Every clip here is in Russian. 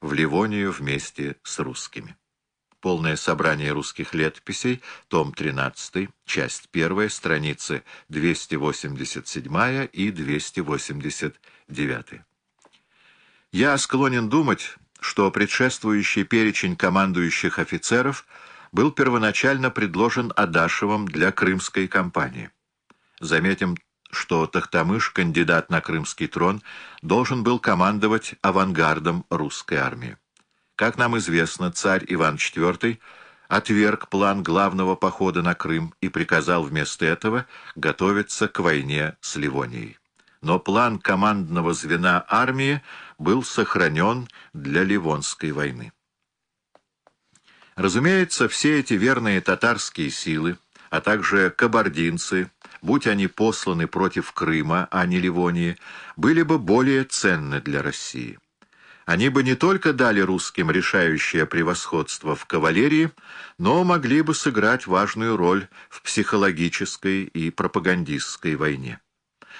в Ливонию вместе с русскими. Полное собрание русских летописей, том 13, часть 1, страницы 287 и 289. Я склонен думать, что предшествующий перечень командующих офицеров был первоначально предложен Адашевым для крымской кампании. Заметим что Тахтамыш, кандидат на крымский трон, должен был командовать авангардом русской армии. Как нам известно, царь Иван IV отверг план главного похода на Крым и приказал вместо этого готовиться к войне с Ливонией. Но план командного звена армии был сохранен для Ливонской войны. Разумеется, все эти верные татарские силы, а также кабардинцы, будь они посланы против Крыма, а не Ливонии, были бы более ценны для России. Они бы не только дали русским решающее превосходство в кавалерии, но могли бы сыграть важную роль в психологической и пропагандистской войне.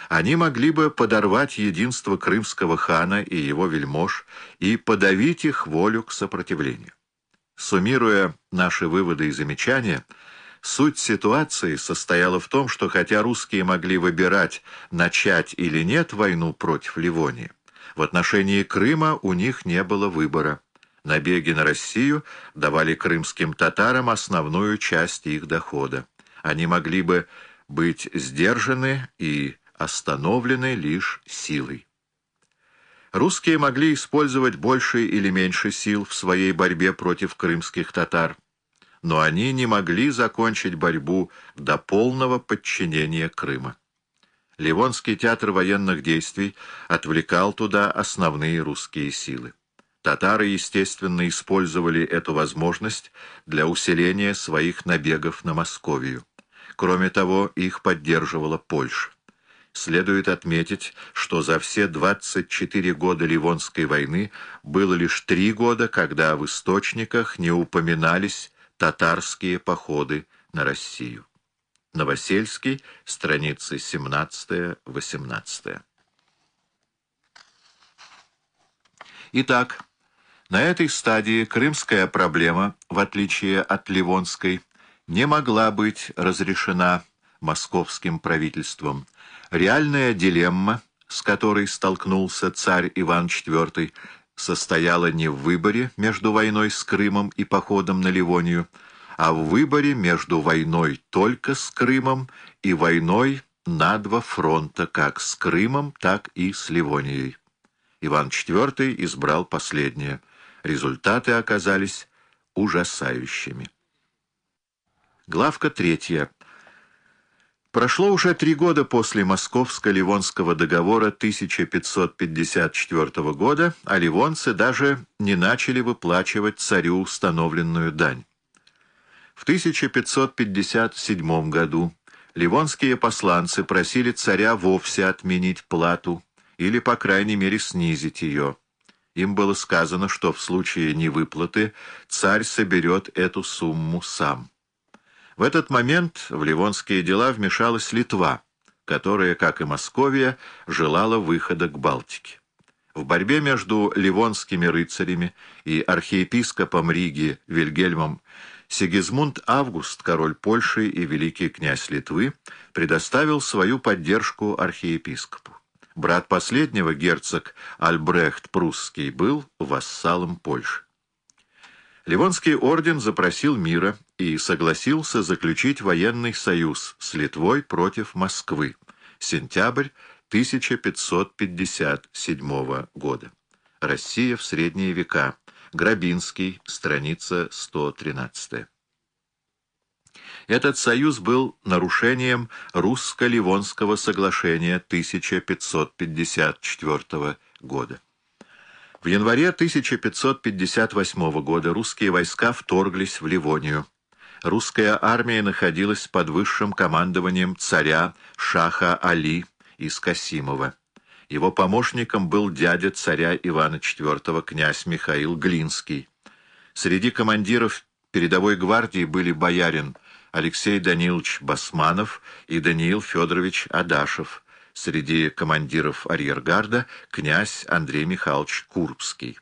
Они могли бы подорвать единство крымского хана и его вельмож и подавить их волю к сопротивлению. Суммируя наши выводы и замечания, Суть ситуации состояла в том, что хотя русские могли выбирать, начать или нет войну против Ливонии, в отношении Крыма у них не было выбора. Набеги на Россию давали крымским татарам основную часть их дохода. Они могли бы быть сдержаны и остановлены лишь силой. Русские могли использовать больше или меньше сил в своей борьбе против крымских татар но они не могли закончить борьбу до полного подчинения Крыма. Ливонский театр военных действий отвлекал туда основные русские силы. Татары, естественно, использовали эту возможность для усиления своих набегов на Московию. Кроме того, их поддерживала Польша. Следует отметить, что за все 24 года Ливонской войны было лишь три года, когда в источниках не упоминались Татарские походы на Россию. Новосельский, страницы 17-18. Итак, на этой стадии крымская проблема, в отличие от ливонской, не могла быть разрешена московским правительством. Реальная дилемма, с которой столкнулся царь Иван IV, состояла не в выборе между войной с Крымом и походом на Ливонию, а в выборе между войной только с Крымом и войной на два фронта, как с Крымом, так и с Ливонией. Иван IV избрал последнее. Результаты оказались ужасающими. Главка третья. Прошло уже три года после Московско-Ливонского договора 1554 года, а ливонцы даже не начали выплачивать царю установленную дань. В 1557 году ливонские посланцы просили царя вовсе отменить плату или, по крайней мере, снизить ее. Им было сказано, что в случае невыплаты царь соберет эту сумму сам. В этот момент в ливонские дела вмешалась Литва, которая, как и Московия, желала выхода к Балтике. В борьбе между ливонскими рыцарями и архиепископом Риги Вильгельмом Сигизмунд Август, король Польши и великий князь Литвы, предоставил свою поддержку архиепископу. Брат последнего, герцог Альбрехт Прусский, был вассалом Польши. Ливонский орден запросил мира и согласился заключить военный союз с Литвой против Москвы. Сентябрь 1557 года. Россия в средние века. Грабинский, страница 113. Этот союз был нарушением русско-ливонского соглашения 1554 года. В январе 1558 года русские войска вторглись в Ливонию. Русская армия находилась под высшим командованием царя Шаха Али из Касимова. Его помощником был дядя царя Ивана IV, князь Михаил Глинский. Среди командиров передовой гвардии были боярин Алексей Данилович Басманов и Даниил Федорович Адашев – среди командиров арьергарда князь Андрей Михайлович Курбский.